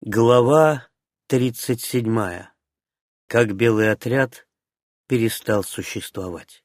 Глава тридцать седьмая. Как белый отряд перестал существовать.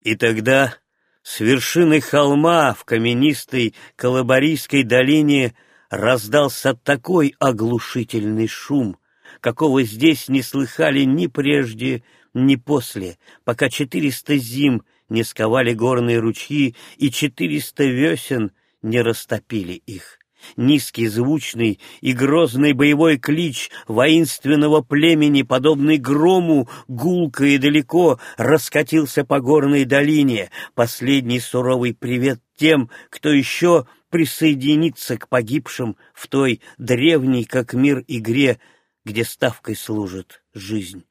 И тогда с вершины холма в каменистой Колобарийской долине раздался такой оглушительный шум, какого здесь не слыхали ни прежде, ни после, пока четыреста зим не сковали горные ручьи и четыреста весен — не растопили их. Низкий, звучный и грозный боевой клич воинственного племени, подобный грому, гулко и далеко раскатился по горной долине. Последний суровый привет тем, кто еще присоединится к погибшим в той древней, как мир, игре, где ставкой служит жизнь.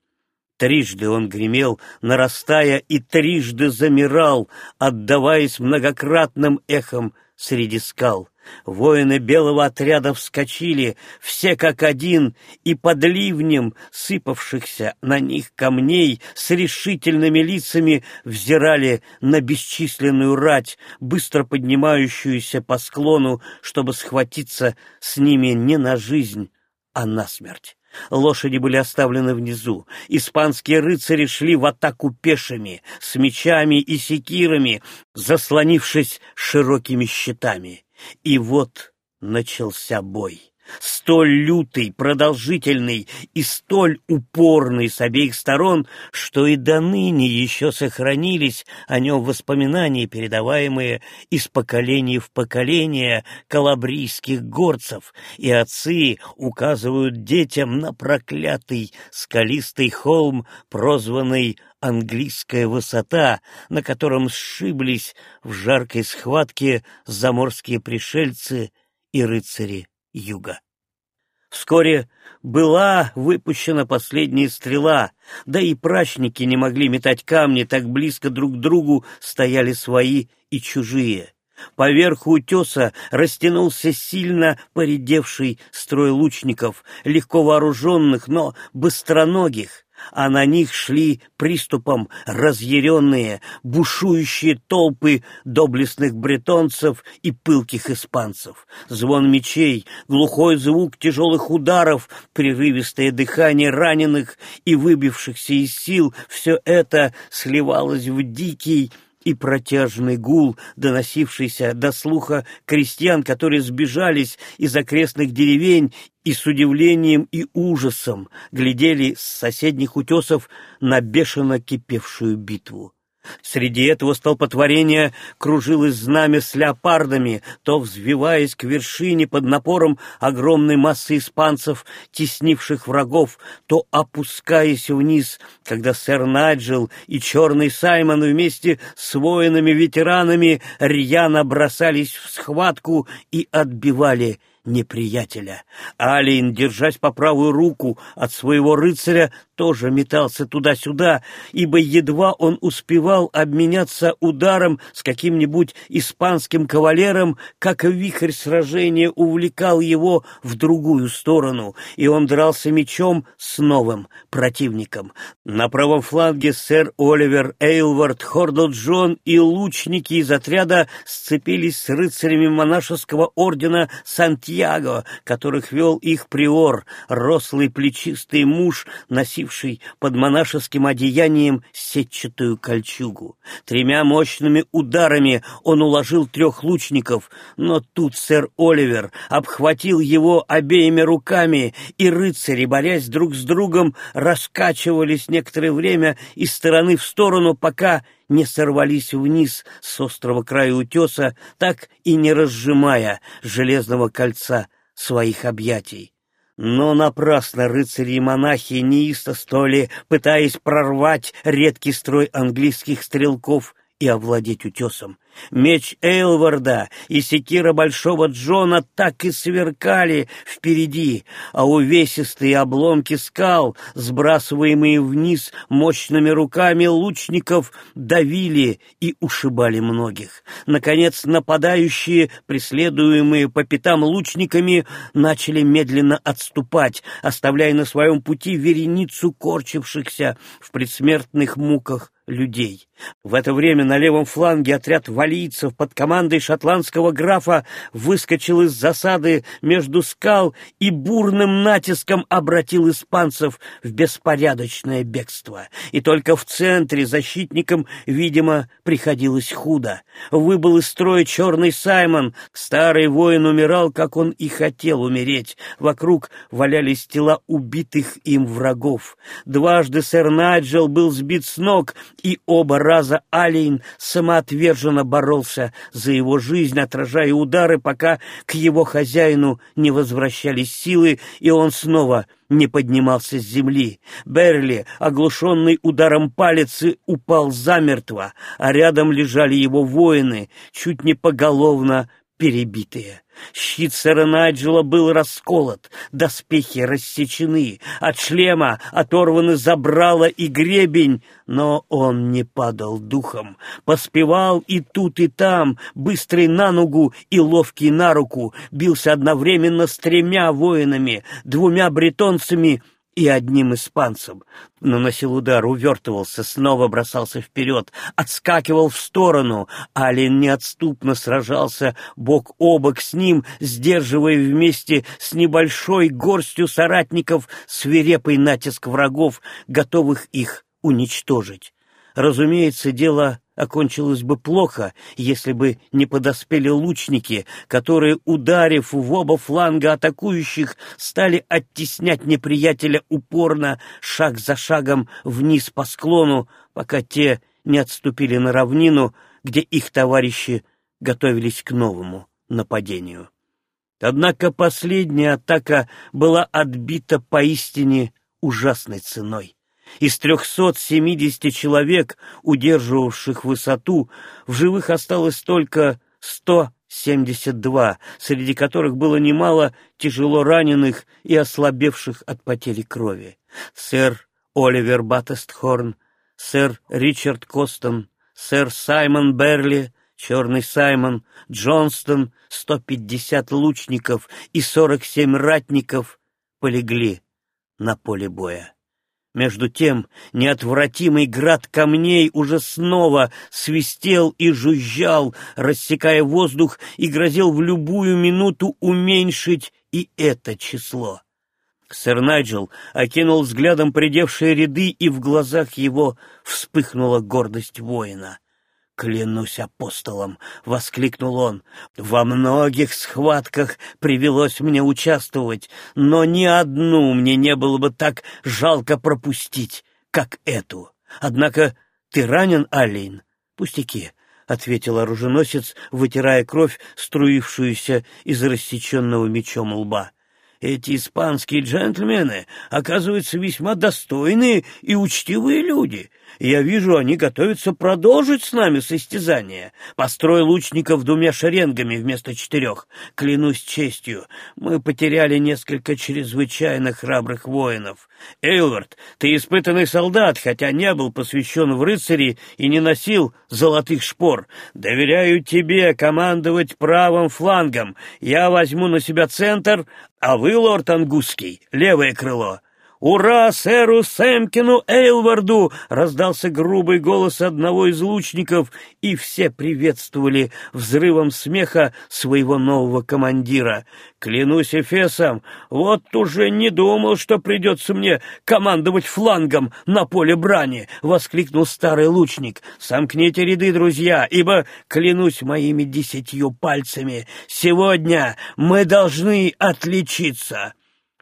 Трижды он гремел, нарастая, и трижды замирал, отдаваясь многократным эхом среди скал. Воины белого отряда вскочили, все как один, и под ливнем сыпавшихся на них камней с решительными лицами взирали на бесчисленную рать, быстро поднимающуюся по склону, чтобы схватиться с ними не на жизнь, а на смерть. Лошади были оставлены внизу. Испанские рыцари шли в атаку пешими, с мечами и секирами, заслонившись широкими щитами. И вот начался бой столь лютый, продолжительный и столь упорный с обеих сторон, что и до ныне еще сохранились о нем воспоминания, передаваемые из поколения в поколение калабрийских горцев, и отцы указывают детям на проклятый скалистый холм, прозванный английская высота, на котором сшиблись в жаркой схватке заморские пришельцы и рыцари юга. Вскоре была выпущена последняя стрела, да и прачники не могли метать камни, так близко друг к другу стояли свои и чужие. Поверху утеса растянулся сильно поредевший строй лучников, легко вооруженных, но быстроногих, а на них шли приступом разъяренные, бушующие толпы доблестных бретонцев и пылких испанцев. Звон мечей, глухой звук тяжелых ударов, прерывистое дыхание раненых и выбившихся из сил — все это сливалось в дикий, и протяжный гул, доносившийся до слуха крестьян, которые сбежались из окрестных деревень и с удивлением и ужасом глядели с соседних утесов на бешено кипевшую битву. Среди этого столпотворения кружилось знамя с леопардами, то взвиваясь к вершине под напором огромной массы испанцев, теснивших врагов, то опускаясь вниз, когда сэр Наджел и черный Саймон вместе с воинами-ветеранами рьяно бросались в схватку и отбивали неприятеля. Алиен, держась по правую руку от своего рыцаря, тоже метался туда-сюда, ибо едва он успевал обменяться ударом с каким-нибудь испанским кавалером, как вихрь сражения увлекал его в другую сторону, и он дрался мечом с новым противником. На правом фланге сэр Оливер Эйлвард, Хордл Джон и лучники из отряда сцепились с рыцарями монашеского ордена Сантьяго, которых вел их приор, рослый плечистый муж, носивший под монашеским одеянием сетчатую кольчугу. Тремя мощными ударами он уложил трех лучников, но тут сэр Оливер обхватил его обеими руками, и рыцари, борясь друг с другом, раскачивались некоторое время из стороны в сторону, пока не сорвались вниз с острого края утеса, так и не разжимая железного кольца своих объятий. Но напрасно рыцари и монахи неистостоли, пытаясь прорвать редкий строй английских стрелков и овладеть утесом. Меч Эйлварда и секира Большого Джона так и сверкали впереди, а увесистые обломки скал, сбрасываемые вниз мощными руками лучников, давили и ушибали многих. Наконец, нападающие, преследуемые по пятам лучниками, начали медленно отступать, оставляя на своем пути вереницу корчившихся в предсмертных муках людей. В это время на левом фланге отряд валийцев под командой шотландского графа выскочил из засады между скал и бурным натиском обратил испанцев в беспорядочное бегство. И только в центре защитникам, видимо, приходилось худо. Выбыл из строя черный Саймон. Старый воин умирал, как он и хотел умереть. Вокруг валялись тела убитых им врагов. Дважды сэр Найджел был сбит с ног, и оба раза Алейн самоотверженно боролся за его жизнь, отражая удары, пока к его хозяину не возвращались силы, и он снова не поднимался с земли. Берли, оглушенный ударом палицы, упал замертво, а рядом лежали его воины, чуть не поголовно перебитые. Щит сэра Найджела был расколот, доспехи рассечены, от шлема оторваны забрало и гребень, но он не падал духом, поспевал и тут, и там, быстрый на ногу и ловкий на руку, бился одновременно с тремя воинами, двумя бретонцами и одним испанцем. Наносил удар, увертывался, снова бросался вперед, отскакивал в сторону. Алин неотступно сражался бок о бок с ним, сдерживая вместе с небольшой горстью соратников свирепый натиск врагов, готовых их уничтожить. Разумеется, дело окончилось бы плохо, если бы не подоспели лучники, которые, ударив в оба фланга атакующих, стали оттеснять неприятеля упорно, шаг за шагом вниз по склону, пока те не отступили на равнину, где их товарищи готовились к новому нападению. Однако последняя атака была отбита поистине ужасной ценой. Из 370 человек, удерживавших высоту, в живых осталось только 172, среди которых было немало тяжело раненых и ослабевших от потери крови. Сэр Оливер Баттестхорн, сэр Ричард Костон, сэр Саймон Берли, Черный Саймон, Джонстон, 150 лучников и 47 ратников полегли на поле боя. Между тем неотвратимый град камней уже снова свистел и жужжал, рассекая воздух, и грозил в любую минуту уменьшить и это число. Сэр Найджел окинул взглядом придевшие ряды, и в глазах его вспыхнула гордость воина. «Клянусь апостолом!» — воскликнул он. «Во многих схватках привелось мне участвовать, но ни одну мне не было бы так жалко пропустить, как эту. Однако ты ранен, Алейн?» «Пустяки», — ответил оруженосец, вытирая кровь, струившуюся из рассеченного мечом лба. Эти испанские джентльмены, оказываются, весьма достойные и учтивые люди. Я вижу, они готовятся продолжить с нами состязание. Построй лучников двумя шеренгами вместо четырех. Клянусь честью, мы потеряли несколько чрезвычайно храбрых воинов. Эйлвард, ты испытанный солдат, хотя не был посвящен в рыцари и не носил золотых шпор. Доверяю тебе командовать правым флангом. Я возьму на себя центр, а вы, лорд Ангусский, левое крыло. «Ура сэру Сэмкину Эйлварду!» — раздался грубый голос одного из лучников, и все приветствовали взрывом смеха своего нового командира. «Клянусь Эфесом, вот уже не думал, что придется мне командовать флангом на поле брани!» — воскликнул старый лучник. «Сомкните ряды, друзья, ибо, клянусь моими десятью пальцами, сегодня мы должны отличиться!»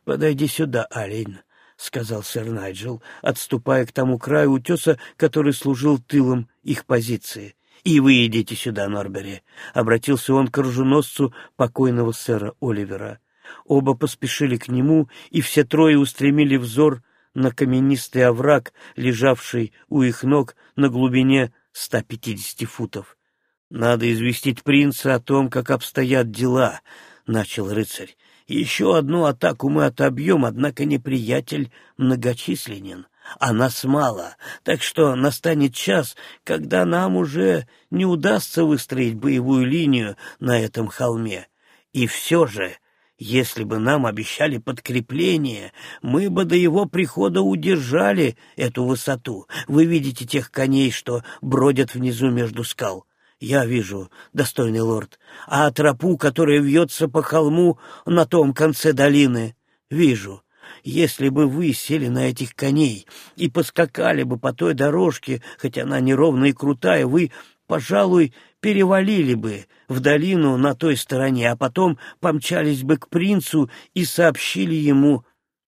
«Подойди сюда, Алин», — сказал сэр Найджел, отступая к тому краю утеса, который служил тылом их позиции. — И вы идите сюда, Норбери, — обратился он к оруженосцу покойного сэра Оливера. Оба поспешили к нему, и все трое устремили взор на каменистый овраг, лежавший у их ног на глубине 150 футов. — Надо известить принца о том, как обстоят дела, — начал рыцарь. Еще одну атаку мы отобьем, однако неприятель многочисленен, а нас мало, так что настанет час, когда нам уже не удастся выстроить боевую линию на этом холме. И все же Если бы нам обещали подкрепление, мы бы до его прихода удержали эту высоту. Вы видите тех коней, что бродят внизу между скал. Я вижу, достойный лорд, а тропу, которая вьется по холму на том конце долины, вижу. Если бы вы сели на этих коней и поскакали бы по той дорожке, хоть она неровная и крутая, вы, пожалуй, перевалили бы в долину на той стороне, а потом помчались бы к принцу и сообщили ему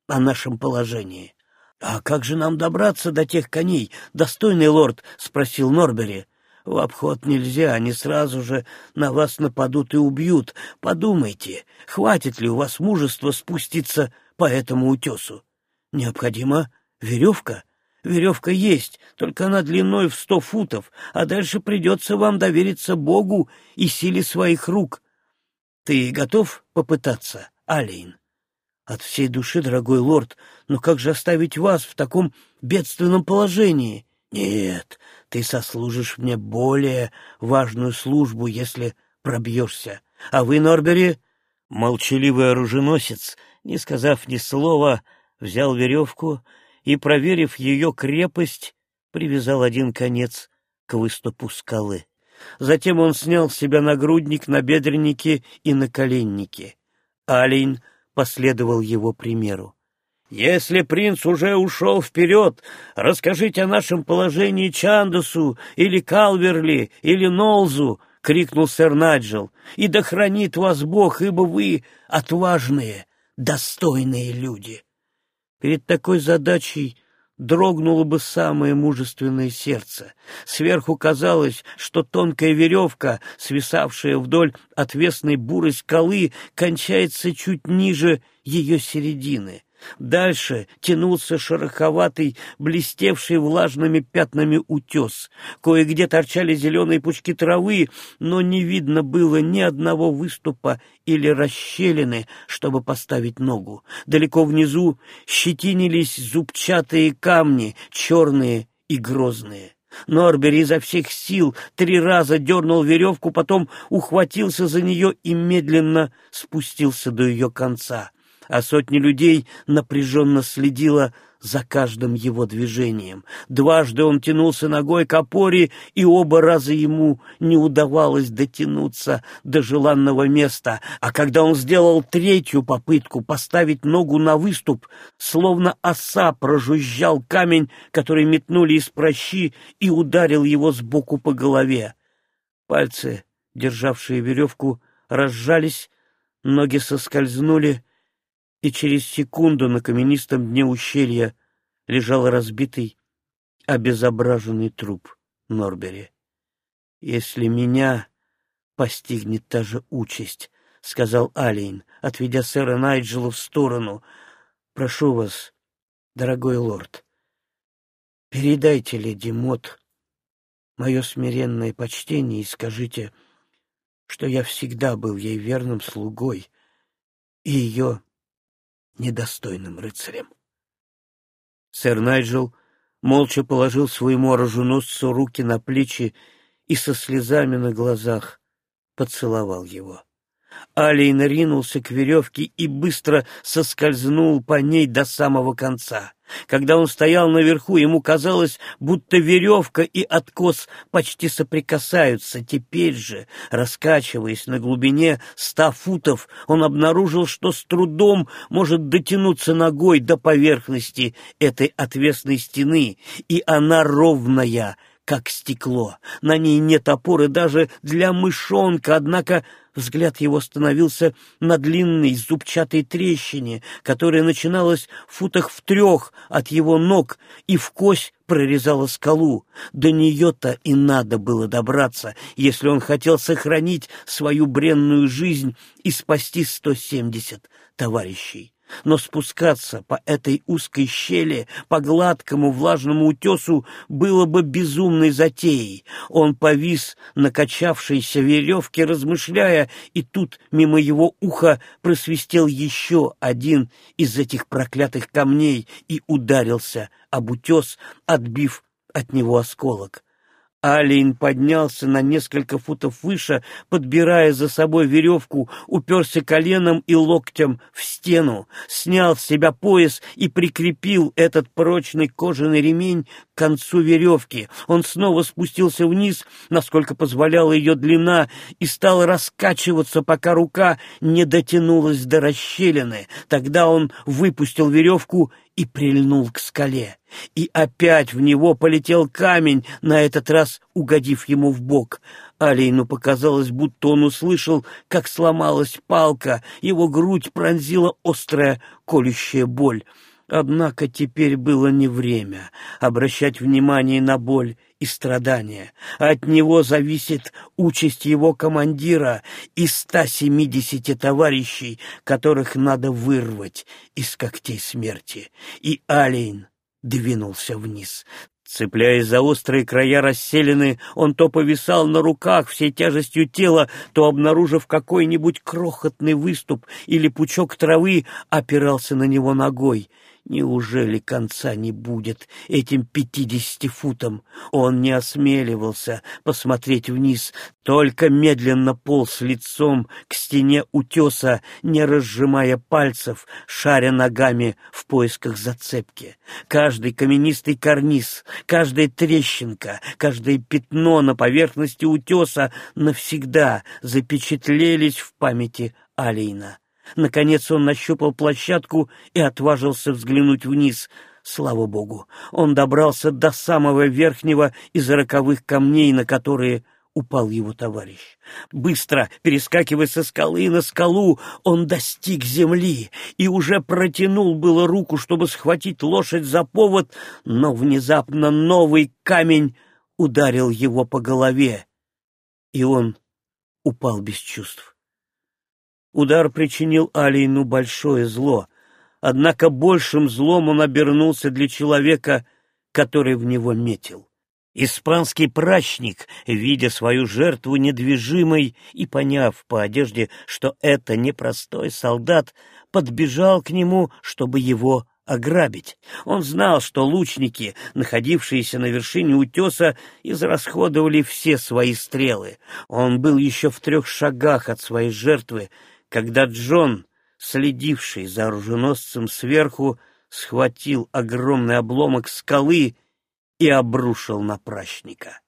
о нашем положении. — А как же нам добраться до тех коней, достойный лорд? — спросил Норбери. — В обход нельзя, они сразу же на вас нападут и убьют. Подумайте, хватит ли у вас мужества спуститься по этому утесу? Необходима веревка? Веревка есть, только она длиной в сто футов, а дальше придется вам довериться Богу и силе своих рук. Ты готов попытаться, Алейн? От всей души, дорогой лорд, но как же оставить вас в таком бедственном положении? Нет, ты сослужишь мне более важную службу, если пробьешься. А вы, Норбери, молчаливый оруженосец, не сказав ни слова, взял веревку и, проверив ее крепость, привязал один конец к выступу скалы. Затем он снял с себя нагрудник, набедренники и наколенники. Алейн последовал его примеру. «Если принц уже ушел вперед, расскажите о нашем положении Чандасу или Калверли или Нолзу!» — крикнул сэр Наджел. «И да хранит вас Бог, ибо вы отважные, достойные люди!» Перед такой задачей дрогнуло бы самое мужественное сердце. Сверху казалось, что тонкая веревка, свисавшая вдоль отвесной бурой скалы, кончается чуть ниже ее середины. Дальше тянулся шероховатый, блестевший влажными пятнами утес. Кое-где торчали зеленые пучки травы, но не видно было ни одного выступа или расщелины, чтобы поставить ногу. Далеко внизу щетинились зубчатые камни, черные и грозные. Норбери изо всех сил три раза дернул веревку, потом ухватился за нее и медленно спустился до ее конца а сотни людей напряженно следила за каждым его движением. Дважды он тянулся ногой к опоре, и оба раза ему не удавалось дотянуться до желанного места, а когда он сделал третью попытку поставить ногу на выступ, словно оса прожужжал камень, который метнули из прощи, и ударил его сбоку по голове. Пальцы, державшие веревку, разжались, ноги соскользнули, и через секунду на каменистом дне ущелья лежал разбитый, обезображенный труп Норбери. «Если меня постигнет та же участь», — сказал Алейн, отведя сэра Найджела в сторону, — «прошу вас, дорогой лорд, передайте леди Мот мое смиренное почтение и скажите, что я всегда был ей верным слугой и ее недостойным рыцарем. Сэр Найджел молча положил своему оруженосцу руки на плечи и со слезами на глазах поцеловал его. Алейн ринулся к веревке и быстро соскользнул по ней до самого конца. Когда он стоял наверху, ему казалось, будто веревка и откос почти соприкасаются. Теперь же, раскачиваясь на глубине ста футов, он обнаружил, что с трудом может дотянуться ногой до поверхности этой отвесной стены, и она ровная, как стекло. На ней нет опоры даже для мышонка, однако Взгляд его остановился на длинной зубчатой трещине, которая начиналась в футах в трех от его ног и в кость прорезала скалу. До нее-то и надо было добраться, если он хотел сохранить свою бренную жизнь и спасти сто семьдесят товарищей но спускаться по этой узкой щели, по гладкому влажному утесу, было бы безумной затеей. Он повис на качавшейся веревке, размышляя, и тут мимо его уха просвистел еще один из этих проклятых камней и ударился об утес, отбив от него осколок. Алейн поднялся на несколько футов выше, подбирая за собой веревку, уперся коленом и локтем в стену, снял с себя пояс и прикрепил этот прочный кожаный ремень к концу веревки. Он снова спустился вниз, насколько позволяла ее длина, и стал раскачиваться, пока рука не дотянулась до расщелины. Тогда он выпустил веревку и прильнул к скале. И опять в него полетел камень, на этот раз угодив ему в бок. Алейну показалось, будто он услышал, как сломалась палка, его грудь пронзила острая колющая боль. Однако теперь было не время обращать внимание на боль и страдания. От него зависит участь его командира и 170 товарищей, которых надо вырвать из когтей смерти. И Алейн двинулся вниз. Цепляясь за острые края расселены, он то повисал на руках всей тяжестью тела, то, обнаружив какой-нибудь крохотный выступ или пучок травы, опирался на него ногой — Неужели конца не будет этим пятидесяти футам? Он не осмеливался посмотреть вниз, только медленно полз лицом к стене утеса, не разжимая пальцев, шаря ногами в поисках зацепки. Каждый каменистый карниз, каждая трещинка, каждое пятно на поверхности утеса навсегда запечатлелись в памяти Алейна. Наконец он нащупал площадку и отважился взглянуть вниз. Слава богу, он добрался до самого верхнего из роковых камней, на которые упал его товарищ. Быстро, перескакивая со скалы на скалу, он достиг земли и уже протянул было руку, чтобы схватить лошадь за повод, но внезапно новый камень ударил его по голове, и он упал без чувств. Удар причинил Алейну большое зло, однако большим злом он обернулся для человека, который в него метил. Испанский прачник, видя свою жертву недвижимой и поняв по одежде, что это непростой солдат, подбежал к нему, чтобы его ограбить. Он знал, что лучники, находившиеся на вершине утеса, израсходовали все свои стрелы. Он был еще в трех шагах от своей жертвы, когда Джон, следивший за оруженосцем сверху, схватил огромный обломок скалы и обрушил на прачника.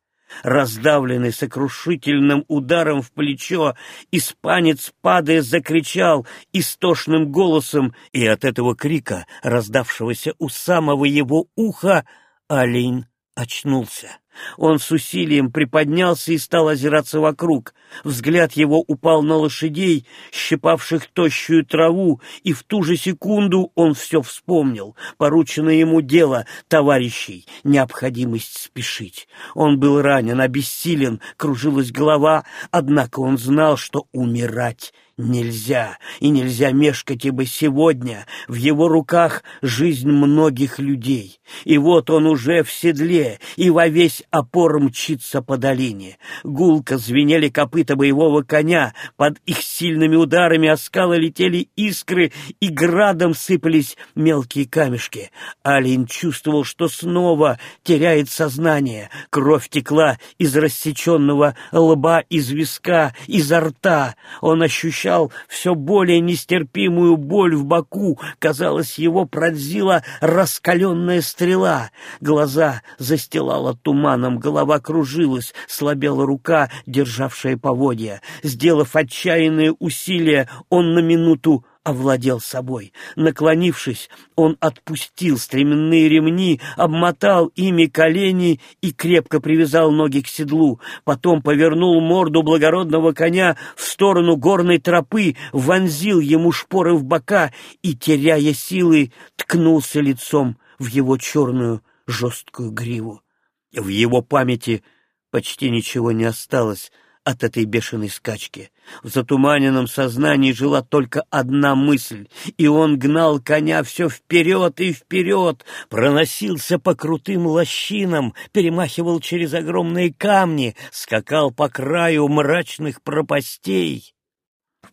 Раздавленный сокрушительным ударом в плечо, испанец, падая, закричал истошным голосом, и от этого крика, раздавшегося у самого его уха, олень очнулся. Он с усилием приподнялся и стал озираться вокруг. Взгляд его упал на лошадей, щипавших тощую траву, и в ту же секунду он все вспомнил. Порученное ему дело товарищей, необходимость спешить. Он был ранен, обессилен, кружилась голова, однако он знал, что умирать нельзя, и нельзя мешкать, ибо сегодня в его руках жизнь многих людей. И вот он уже в седле, и во весь опор мчится по долине. Гулко звенели копыта боевого коня, под их сильными ударами о скалы летели искры, и градом сыпались мелкие камешки. Алин чувствовал, что снова теряет сознание. Кровь текла из рассеченного лба, из виска, изо рта. Он ощущал все более нестерпимую боль в боку. Казалось, его пронзила раскаленная стрела. Глаза застилала туман туманом, голова кружилась, слабела рука, державшая поводья. Сделав отчаянные усилия, он на минуту овладел собой. Наклонившись, он отпустил стременные ремни, обмотал ими колени и крепко привязал ноги к седлу. Потом повернул морду благородного коня в сторону горной тропы, вонзил ему шпоры в бока и, теряя силы, ткнулся лицом в его черную жесткую гриву. В его памяти почти ничего не осталось от этой бешеной скачки. В затуманенном сознании жила только одна мысль, и он гнал коня все вперед и вперед, проносился по крутым лощинам, перемахивал через огромные камни, скакал по краю мрачных пропастей.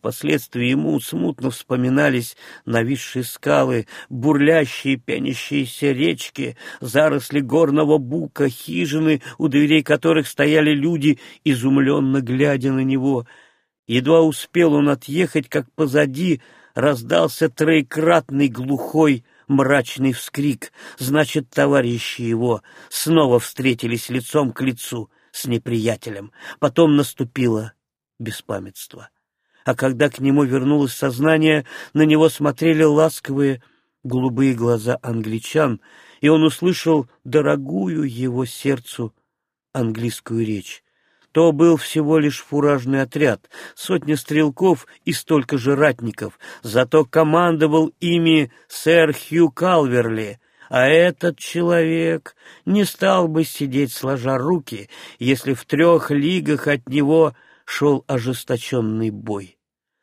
Впоследствии ему смутно вспоминались нависшие скалы, бурлящие пенящиеся речки, заросли горного бука, хижины, у дверей которых стояли люди, изумленно глядя на него. Едва успел он отъехать, как позади раздался троекратный глухой мрачный вскрик. Значит, товарищи его снова встретились лицом к лицу с неприятелем. Потом наступило беспамятство. А когда к нему вернулось сознание, на него смотрели ласковые голубые глаза англичан, и он услышал дорогую его сердцу английскую речь. То был всего лишь фуражный отряд, сотня стрелков и столько же ратников, зато командовал ими сэр Хью Калверли, а этот человек не стал бы сидеть сложа руки, если в трех лигах от него шел ожесточенный бой.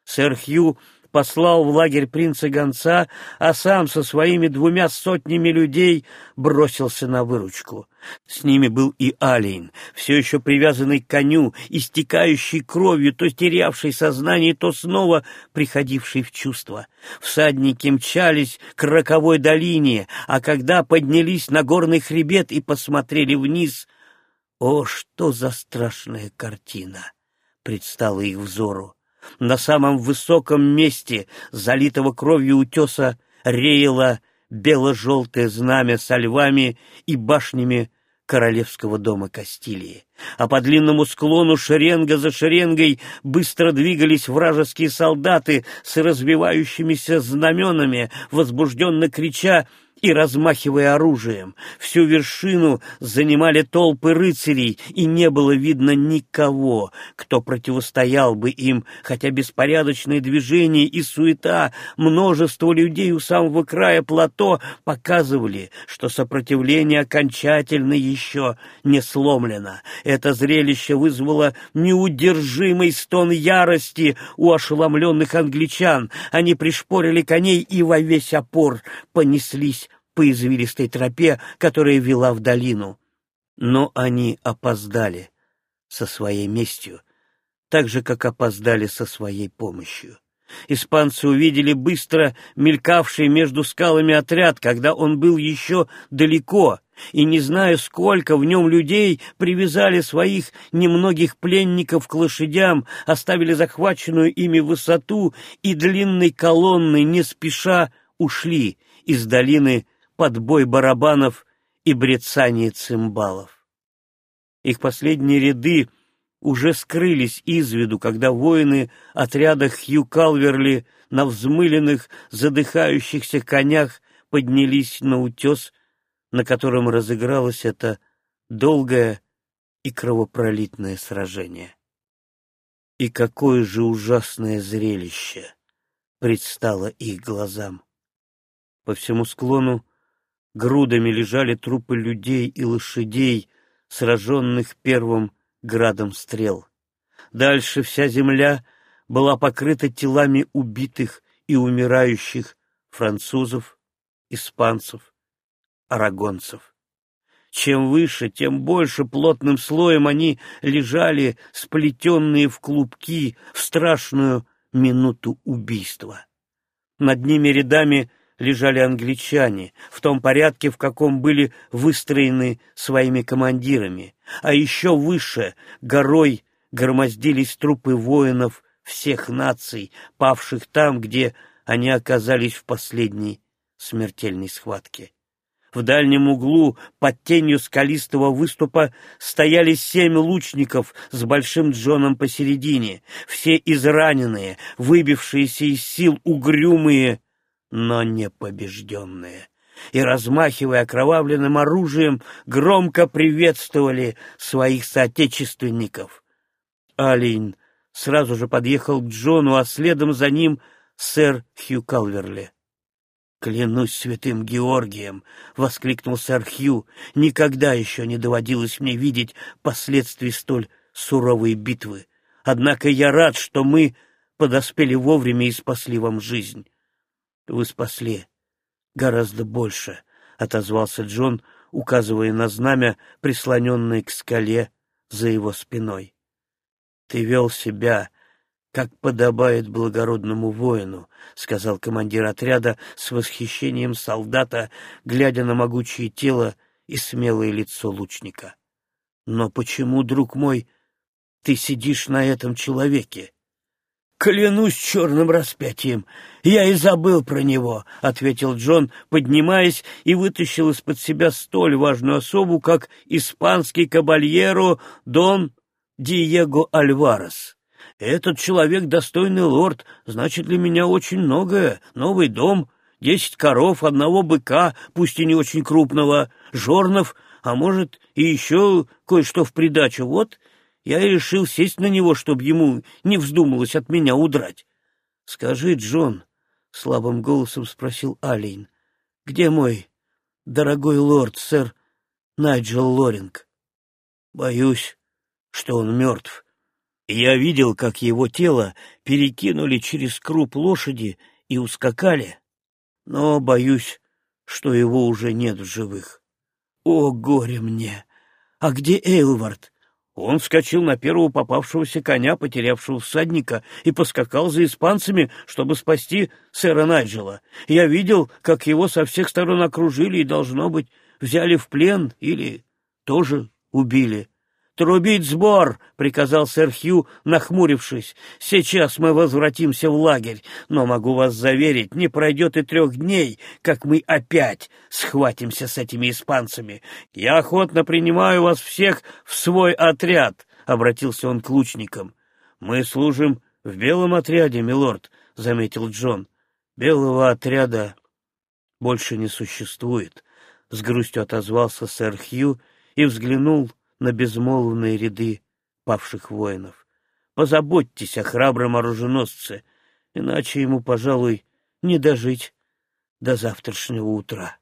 Сэр Хью послал в лагерь принца гонца, а сам со своими двумя сотнями людей бросился на выручку. С ними был и Алейн, все еще привязанный к коню, истекающий кровью, то терявший сознание, то снова приходивший в чувство. Всадники мчались к роковой долине, а когда поднялись на горный хребет и посмотрели вниз, о, что за страшная картина предстала их взору! На самом высоком месте, залитого кровью утеса, реяло бело-желтое знамя со львами и башнями королевского дома Кастилии. А по длинному склону шеренга за шеренгой быстро двигались вражеские солдаты с развивающимися знаменами, возбужденно крича и размахивая оружием. Всю вершину занимали толпы рыцарей, и не было видно никого, кто противостоял бы им, хотя беспорядочные движения и суета множество людей у самого края плато показывали, что сопротивление окончательно еще не сломлено. Это зрелище вызвало неудержимый стон ярости у ошеломленных англичан. Они пришпорили коней и во весь опор понеслись по извилистой тропе, которая вела в долину. Но они опоздали со своей местью, так же, как опоздали со своей помощью. Испанцы увидели быстро мелькавший между скалами отряд, когда он был еще далеко, и, не зная, сколько в нем людей, привязали своих немногих пленников к лошадям, оставили захваченную ими высоту и длинной колонной не спеша ушли из долины под бой барабанов и брецание цимбалов. Их последние ряды уже скрылись из виду, когда воины отряда Хью Калверли на взмыленных, задыхающихся конях поднялись на утес, на котором разыгралось это долгое и кровопролитное сражение. И какое же ужасное зрелище предстало их глазам! По всему склону Грудами лежали трупы людей и лошадей, сраженных первым градом стрел. Дальше вся земля была покрыта телами убитых и умирающих французов, испанцев, арагонцев. Чем выше, тем больше плотным слоем они лежали, сплетенные в клубки, в страшную минуту убийства. Над ними рядами лежали англичане, в том порядке, в каком были выстроены своими командирами, а еще выше горой громоздились трупы воинов всех наций, павших там, где они оказались в последней смертельной схватке. В дальнем углу, под тенью скалистого выступа, стояли семь лучников с большим Джоном посередине, все израненные, выбившиеся из сил угрюмые, но не побежденные, и, размахивая окровавленным оружием, громко приветствовали своих соотечественников. Алин сразу же подъехал к Джону, а следом за ним сэр Хью Калверли. «Клянусь святым Георгием!» — воскликнул сэр Хью. «Никогда еще не доводилось мне видеть последствий столь суровой битвы. Однако я рад, что мы подоспели вовремя и спасли вам жизнь. Вы спасли гораздо больше, — отозвался Джон, указывая на знамя, прислоненное к скале за его спиной. Ты вел себя, как подобает благородному воину, — сказал командир отряда с восхищением солдата, глядя на могучее тело и смелое лицо лучника. — Но почему, друг мой, ты сидишь на этом человеке? — Клянусь черным распятием, я и забыл про него, — ответил Джон, поднимаясь и вытащил из-под себя столь важную особу, как испанский кабальеро Дон Диего Альварес. Этот человек достойный лорд, значит для меня очень многое. Новый дом, десять коров, одного быка, пусть и не очень крупного, жорнов, а может и еще кое-что в придачу. Вот я и решил сесть на него, чтобы ему не вздумалось от меня удрать. — Скажи, Джон, — слабым голосом спросил Алейн, — где мой дорогой лорд, сэр Найджел Лоринг? — Боюсь, что он мертв, я видел, как его тело перекинули через круп лошади и ускакали, но боюсь, что его уже нет в живых. О, горе мне! А где Эйлвард? Он вскочил на первого попавшегося коня, потерявшего всадника, и поскакал за испанцами, чтобы спасти сэра Найджела. Я видел, как его со всех сторон окружили и, должно быть, взяли в плен или тоже убили. «Трубить сбор!» — приказал сэр Хью, нахмурившись. «Сейчас мы возвратимся в лагерь, но могу вас заверить, не пройдет и трех дней, как мы опять схватимся с этими испанцами. Я охотно принимаю вас всех в свой отряд», — обратился он к лучникам. «Мы служим в белом отряде, милорд», — заметил Джон. «Белого отряда больше не существует», — с грустью отозвался сэр Хью и взглянул на безмолвные ряды павших воинов. Позаботьтесь о храбром оруженосце, иначе ему, пожалуй, не дожить до завтрашнего утра.